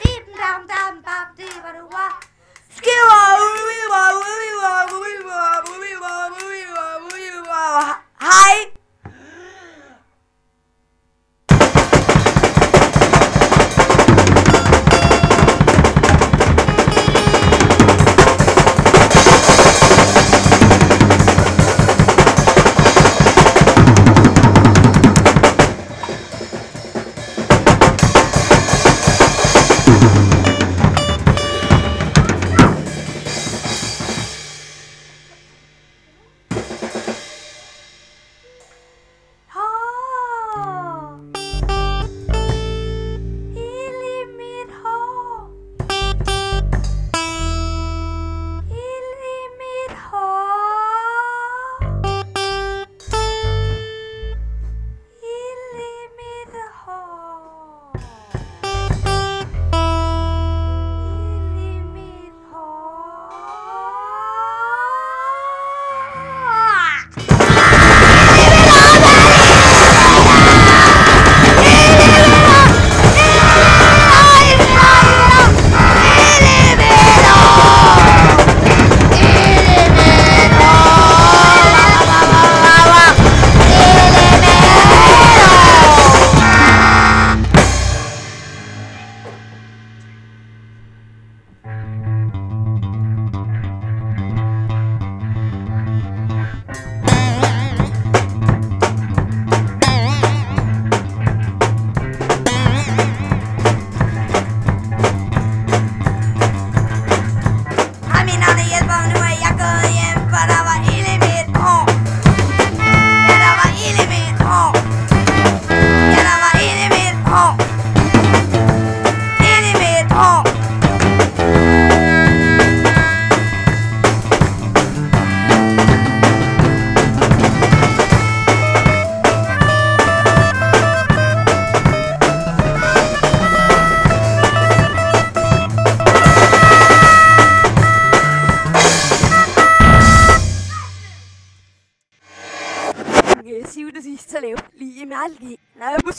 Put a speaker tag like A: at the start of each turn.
A: Bip, dam, dam, bam, det var du var. Skiver! Lange, Siv det sidste lev, lige med algi, lave på